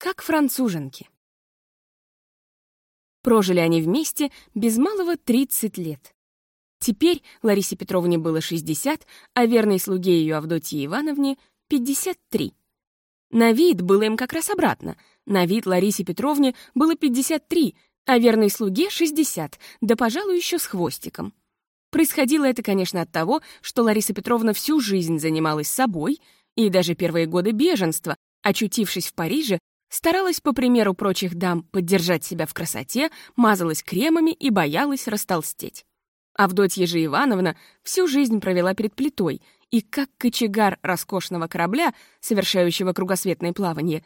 как француженки. Прожили они вместе без малого 30 лет. Теперь Ларисе Петровне было 60, а верной слуге ее Авдотье Ивановне — 53. На вид было им как раз обратно. На вид Ларисе Петровне было 53, а верной слуге — 60, да, пожалуй, еще с хвостиком. Происходило это, конечно, от того, что Лариса Петровна всю жизнь занималась собой, и даже первые годы беженства, очутившись в Париже, старалась, по примеру прочих дам, поддержать себя в красоте, мазалась кремами и боялась растолстеть. Авдотья же Ивановна всю жизнь провела перед плитой, и как кочегар роскошного корабля, совершающего кругосветное плавание,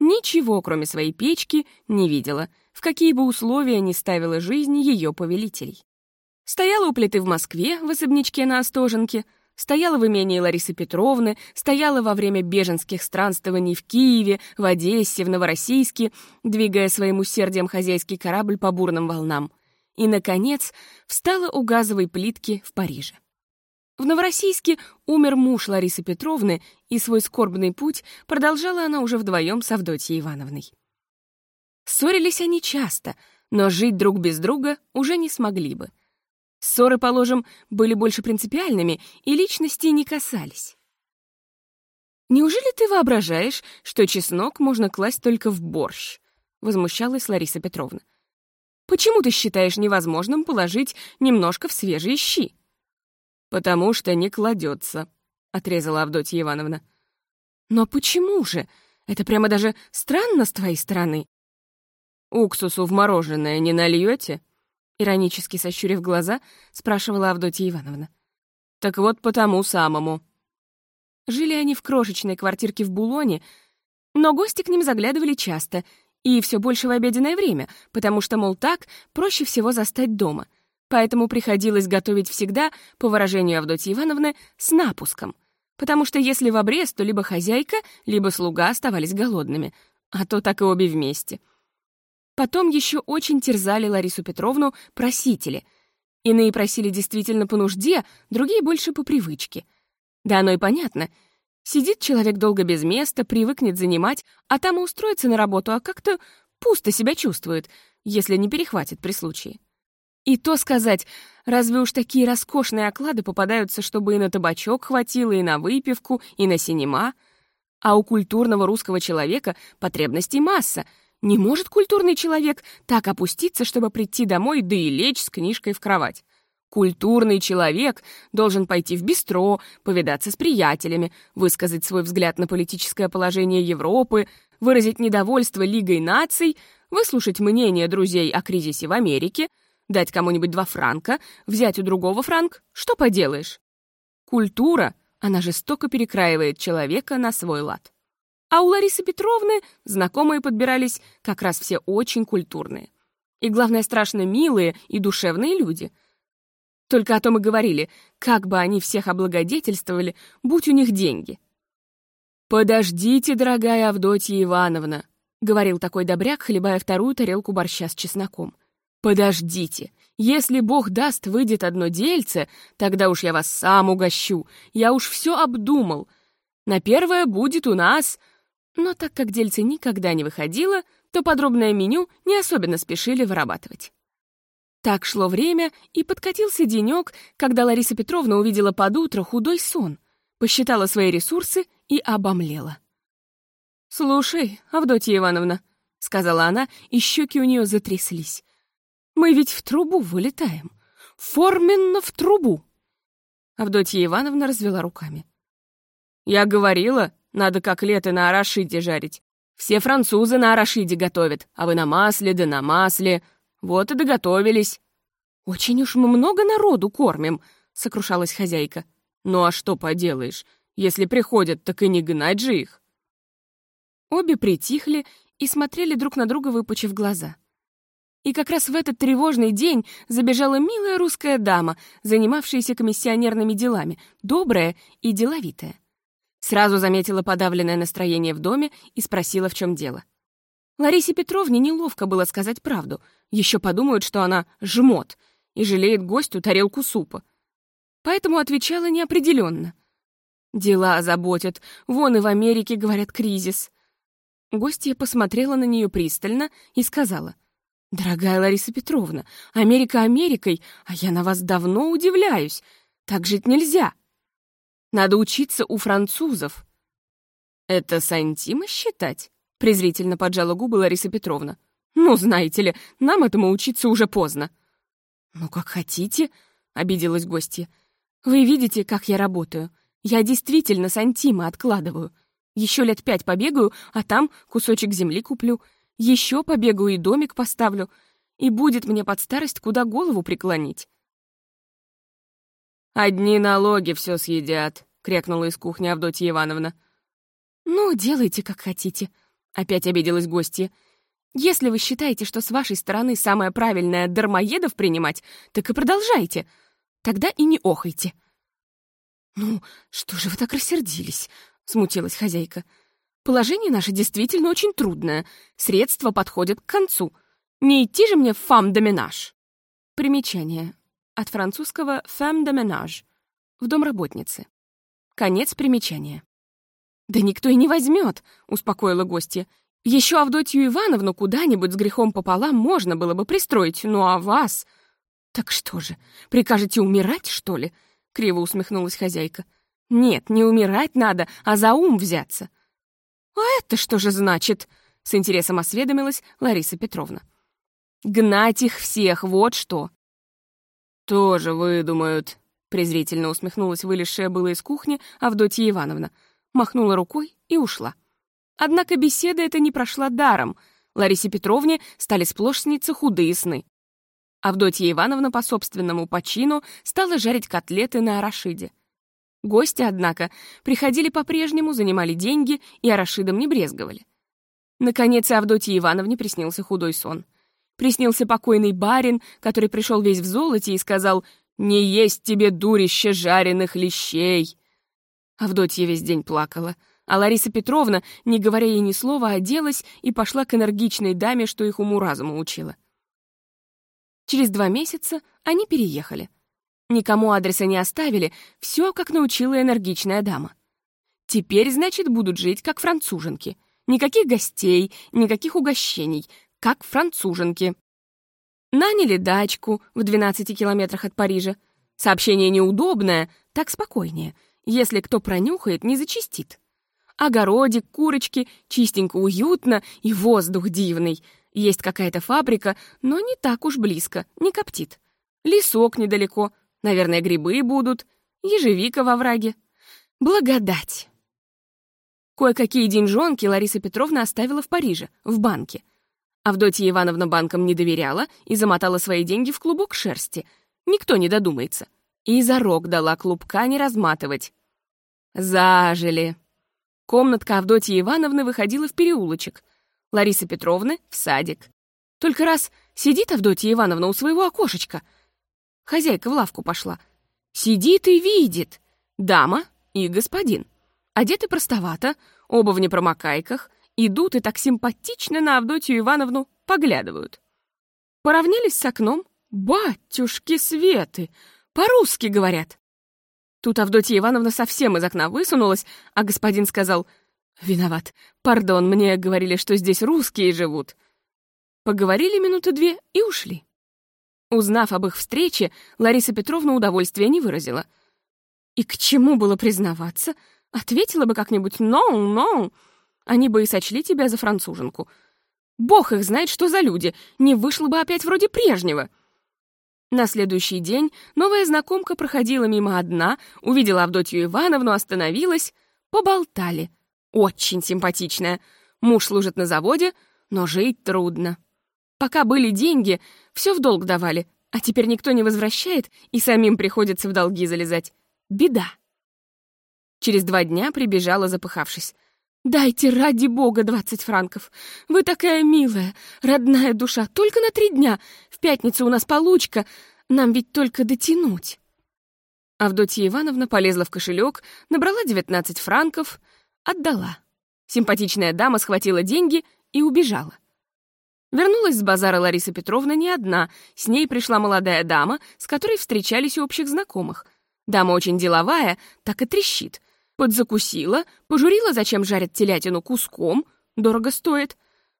ничего, кроме своей печки, не видела, в какие бы условия ни ставила жизнь ее повелителей. Стояла у плиты в Москве, в особнячке на Остоженке, стояла в имении Ларисы Петровны, стояла во время беженских странствований в Киеве, в Одессе, в Новороссийске, двигая своим усердием хозяйский корабль по бурным волнам — и, наконец, встала у газовой плитки в Париже. В Новороссийске умер муж Ларисы Петровны, и свой скорбный путь продолжала она уже вдвоем с Авдотьей Ивановной. Ссорились они часто, но жить друг без друга уже не смогли бы. Ссоры, положим, были больше принципиальными и личностей не касались. «Неужели ты воображаешь, что чеснок можно класть только в борщ?» — возмущалась Лариса Петровна. Почему ты считаешь невозможным положить немножко в свежие щи?» «Потому что не кладется», — отрезала Авдотья Ивановна. «Но почему же? Это прямо даже странно с твоей стороны». «Уксусу в мороженое не нальете? Иронически сощурив глаза, спрашивала Авдотья Ивановна. «Так вот потому самому». Жили они в крошечной квартирке в Булоне, но гости к ним заглядывали часто — и все больше в обеденное время, потому что, мол, так проще всего застать дома. Поэтому приходилось готовить всегда, по выражению Авдотьи Ивановны, с напуском. Потому что если в обрез, то либо хозяйка, либо слуга оставались голодными, а то так и обе вместе. Потом еще очень терзали Ларису Петровну просители. Иные просили действительно по нужде, другие больше по привычке. Да оно и понятно — Сидит человек долго без места, привыкнет занимать, а там и устроится на работу, а как-то пусто себя чувствует, если не перехватит при случае. И то сказать, разве уж такие роскошные оклады попадаются, чтобы и на табачок хватило, и на выпивку, и на синема? А у культурного русского человека потребностей масса. Не может культурный человек так опуститься, чтобы прийти домой, да и лечь с книжкой в кровать. Культурный человек должен пойти в бистро, повидаться с приятелями, высказать свой взгляд на политическое положение Европы, выразить недовольство Лигой наций, выслушать мнение друзей о кризисе в Америке, дать кому-нибудь два франка, взять у другого франк. Что поделаешь? Культура, она жестоко перекраивает человека на свой лад. А у Ларисы Петровны знакомые подбирались как раз все очень культурные. И, главное, страшно милые и душевные люди — только о том и говорили, как бы они всех облагодетельствовали, будь у них деньги. «Подождите, дорогая Авдотья Ивановна», — говорил такой добряк, хлебая вторую тарелку борща с чесноком. «Подождите. Если Бог даст, выйдет одно дельце, тогда уж я вас сам угощу. Я уж все обдумал. На первое будет у нас...» Но так как дельце никогда не выходило, то подробное меню не особенно спешили вырабатывать. Так шло время, и подкатился денек, когда Лариса Петровна увидела под утро худой сон, посчитала свои ресурсы и обомлела. «Слушай, Авдотья Ивановна», — сказала она, и щеки у нее затряслись, «мы ведь в трубу вылетаем. Форменно в трубу». Авдотья Ивановна развела руками. «Я говорила, надо котлеты на арашиде жарить. Все французы на арашиде готовят, а вы на масле да на масле. Вот и доготовились». «Очень уж мы много народу кормим», — сокрушалась хозяйка. «Ну а что поделаешь? Если приходят, так и не гнать же их». Обе притихли и смотрели друг на друга, выпучив глаза. И как раз в этот тревожный день забежала милая русская дама, занимавшаяся комиссионерными делами, добрая и деловитая. Сразу заметила подавленное настроение в доме и спросила, в чем дело. Ларисе Петровне неловко было сказать правду. Еще подумают, что она жмот — и жалеет гостю тарелку супа. Поэтому отвечала неопределенно. Дела заботят. Вон и в Америке, говорят, кризис. Гостья посмотрела на нее пристально и сказала, «Дорогая Лариса Петровна, Америка Америкой, а я на вас давно удивляюсь. Так жить нельзя. Надо учиться у французов». «Это сантимы считать?» — презрительно поджала губы Лариса Петровна. «Ну, знаете ли, нам этому учиться уже поздно». «Ну, как хотите», — обиделась гостья. «Вы видите, как я работаю. Я действительно сантимы откладываю. Еще лет пять побегаю, а там кусочек земли куплю. Еще побегаю и домик поставлю. И будет мне под старость куда голову преклонить». «Одни налоги все съедят», — крякнула из кухни Авдотья Ивановна. «Ну, делайте, как хотите», — опять обиделась гостья. «Если вы считаете, что с вашей стороны самое правильное дармоедов принимать, так и продолжайте. Тогда и не охайте». «Ну, что же вы так рассердились?» — смутилась хозяйка. «Положение наше действительно очень трудное. Средства подходят к концу. Не идти же мне в фам де менаж». Примечание. От французского «femme de ménage» — в домработнице. Конец примечания. «Да никто и не возьмет», — успокоила гостья. «Еще Авдотью Ивановну куда-нибудь с грехом пополам можно было бы пристроить, ну а вас...» «Так что же, прикажете умирать, что ли?» — криво усмехнулась хозяйка. «Нет, не умирать надо, а за ум взяться». «А это что же значит?» — с интересом осведомилась Лариса Петровна. «Гнать их всех, вот что!» «Тоже выдумают», — презрительно усмехнулась вылезшая было из кухни Авдотья Ивановна махнула рукой и ушла. Однако беседа эта не прошла даром. Ларисе Петровне стали сплошь сниться худые сны. Авдотья Ивановна по собственному почину стала жарить котлеты на арашиде. Гости, однако, приходили по-прежнему, занимали деньги и арашидом не брезговали. Наконец, Авдотье Ивановне приснился худой сон. Приснился покойный барин, который пришел весь в золоте и сказал «Не есть тебе, дурище, жареных лещей!» Авдотья весь день плакала, а Лариса Петровна, не говоря ей ни слова, оделась и пошла к энергичной даме, что их уму-разуму учила. Через два месяца они переехали. Никому адреса не оставили, все, как научила энергичная дама. Теперь, значит, будут жить как француженки. Никаких гостей, никаких угощений, как француженки. Наняли дачку в 12 километрах от Парижа. Сообщение неудобное, так спокойнее — если кто пронюхает, не зачистит. Огородик, курочки, чистенько, уютно и воздух дивный. Есть какая-то фабрика, но не так уж близко, не коптит. Лесок недалеко, наверное, грибы будут, ежевика во враге. Благодать! Кое-какие деньжонки Лариса Петровна оставила в Париже, в банке. Авдотья Ивановна банкам не доверяла и замотала свои деньги в клубок шерсти. Никто не додумается. И за рог дала клубка не разматывать. Зажили. Комнатка Авдотьи Ивановны выходила в переулочек. Лариса Петровна — в садик. Только раз сидит Авдотья Ивановна у своего окошечка. Хозяйка в лавку пошла. Сидит и видит. Дама и господин. Одеты простовато, оба в непромокайках, идут и так симпатично на Авдотью Ивановну поглядывают. Поравнялись с окном. Батюшки Светы! По-русски говорят. Тут Авдотья Ивановна совсем из окна высунулась, а господин сказал «Виноват, пардон, мне говорили, что здесь русские живут». Поговорили минуты две и ушли. Узнав об их встрече, Лариса Петровна удовольствия не выразила. И к чему было признаваться? Ответила бы как-нибудь «no, no». Они бы и сочли тебя за француженку. Бог их знает, что за люди, не вышло бы опять вроде прежнего. На следующий день новая знакомка проходила мимо одна, увидела Авдотью Ивановну, остановилась, поболтали. Очень симпатичная. Муж служит на заводе, но жить трудно. Пока были деньги, все в долг давали, а теперь никто не возвращает, и самим приходится в долги залезать. Беда. Через два дня прибежала, запыхавшись. «Дайте, ради бога, двадцать франков. Вы такая милая, родная душа, только на три дня. В пятницу у нас получка, нам ведь только дотянуть». Авдотья Ивановна полезла в кошелек, набрала девятнадцать франков, отдала. Симпатичная дама схватила деньги и убежала. Вернулась с базара Лариса Петровна не одна, с ней пришла молодая дама, с которой встречались у общих знакомых. Дама очень деловая, так и трещит — Подзакусила, пожурила, зачем жарят телятину куском. Дорого стоит.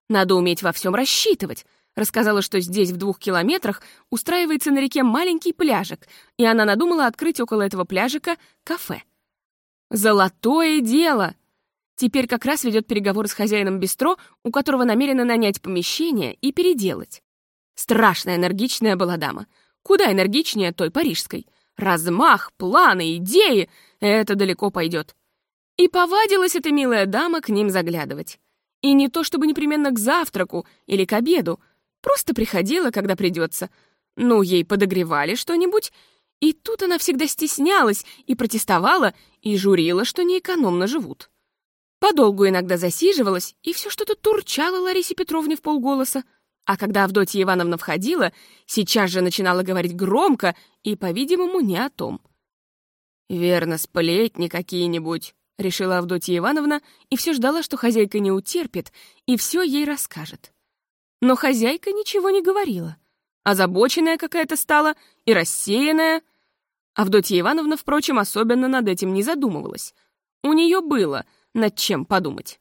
Надо уметь во всем рассчитывать. Рассказала, что здесь, в двух километрах, устраивается на реке маленький пляжик, и она надумала открыть около этого пляжика кафе. Золотое дело! Теперь как раз ведет переговоры с хозяином бистро, у которого намерена нанять помещение и переделать. Страшно энергичная была дама. Куда энергичнее той парижской. Размах, планы, идеи — это далеко пойдет. И повадилась эта милая дама к ним заглядывать. И не то чтобы непременно к завтраку или к обеду, Просто приходила, когда придется. Ну, ей подогревали что-нибудь, и тут она всегда стеснялась и протестовала, и журила, что неэкономно живут. Подолгу иногда засиживалась и все что-то турчала Ларисе Петровне в полголоса, а когда Авдотья Ивановна входила, сейчас же начинала говорить громко и, по-видимому, не о том. «Верно, сплетни какие-нибудь», — решила Авдотья Ивановна и все ждала, что хозяйка не утерпит и все ей расскажет. Но хозяйка ничего не говорила. Озабоченная какая-то стала и рассеянная. Авдотья Ивановна, впрочем, особенно над этим не задумывалась. У нее было над чем подумать.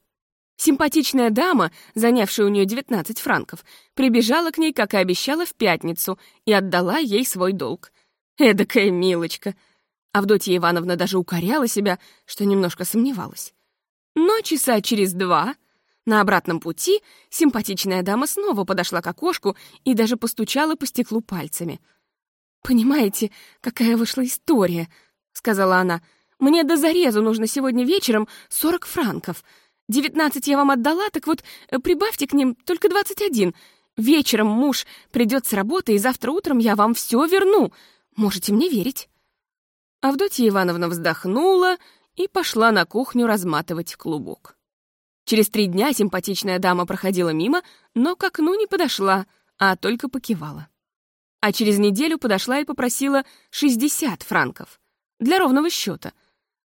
Симпатичная дама, занявшая у нее 19 франков, прибежала к ней, как и обещала, в пятницу и отдала ей свой долг. Эдакая милочка. Авдотья Ивановна даже укоряла себя, что немножко сомневалась. Но часа через два на обратном пути симпатичная дама снова подошла к окошку и даже постучала по стеклу пальцами. «Понимаете, какая вышла история?» — сказала она. «Мне до зарезу нужно сегодня вечером 40 франков. 19 я вам отдала, так вот э, прибавьте к ним только 21. Вечером муж придет с работы, и завтра утром я вам все верну. Можете мне верить». Авдотья Ивановна вздохнула и пошла на кухню разматывать клубок. Через три дня симпатичная дама проходила мимо, но к окну не подошла, а только покивала. А через неделю подошла и попросила 60 франков для ровного счета.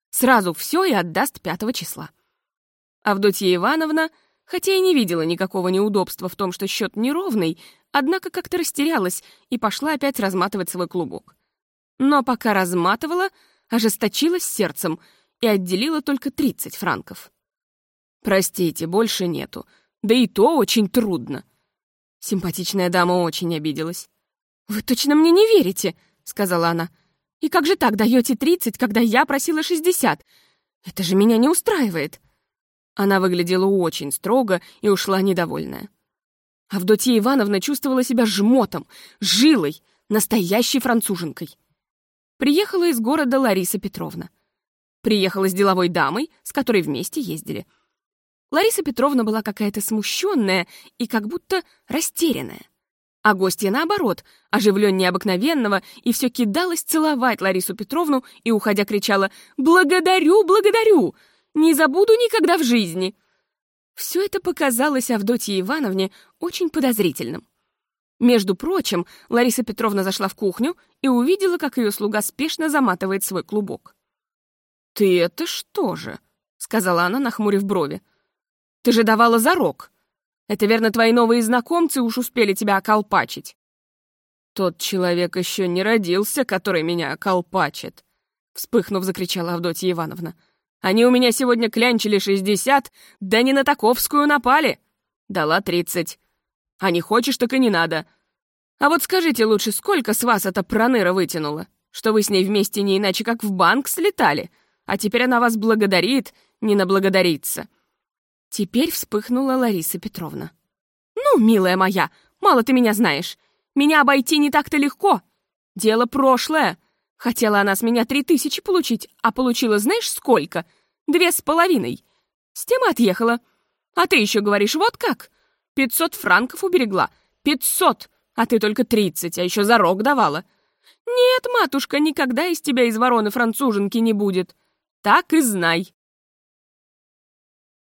Сразу все и отдаст пятого числа. Авдотья Ивановна, хотя и не видела никакого неудобства в том, что счет неровный, однако как-то растерялась и пошла опять разматывать свой клубок. Но пока разматывала, ожесточилась сердцем и отделила только 30 франков. «Простите, больше нету. Да и то очень трудно». Симпатичная дама очень обиделась. «Вы точно мне не верите?» — сказала она. «И как же так даете тридцать, когда я просила шестьдесят? Это же меня не устраивает». Она выглядела очень строго и ушла недовольная. Авдотья Ивановна чувствовала себя жмотом, жилой, настоящей француженкой. Приехала из города Лариса Петровна. Приехала с деловой дамой, с которой вместе ездили — Лариса Петровна была какая-то смущенная и как будто растерянная. А гостья, наоборот, оживленнее обыкновенного, и все кидалась целовать Ларису Петровну и, уходя, кричала «Благодарю, благодарю! Не забуду никогда в жизни!» Все это показалось Авдотье Ивановне очень подозрительным. Между прочим, Лариса Петровна зашла в кухню и увидела, как ее слуга спешно заматывает свой клубок. «Ты это что же?» — сказала она, нахмурив брови. Ты же давала зарок. Это, верно, твои новые знакомцы уж успели тебя околпачить. Тот человек еще не родился, который меня околпачит. Вспыхнув, закричала Авдотья Ивановна. Они у меня сегодня клянчили шестьдесят, да не на таковскую напали. Дала тридцать. А не хочешь, так и не надо. А вот скажите лучше, сколько с вас эта проныра вытянула? Что вы с ней вместе не иначе как в банк слетали, а теперь она вас благодарит, не наблагодарится. Теперь вспыхнула Лариса Петровна. «Ну, милая моя, мало ты меня знаешь. Меня обойти не так-то легко. Дело прошлое. Хотела она с меня три тысячи получить, а получила знаешь сколько? Две с половиной. С тем отъехала. А ты еще говоришь, вот как? Пятьсот франков уберегла. Пятьсот! А ты только тридцать, а еще зарок давала. Нет, матушка, никогда из тебя из вороны француженки не будет. Так и знай.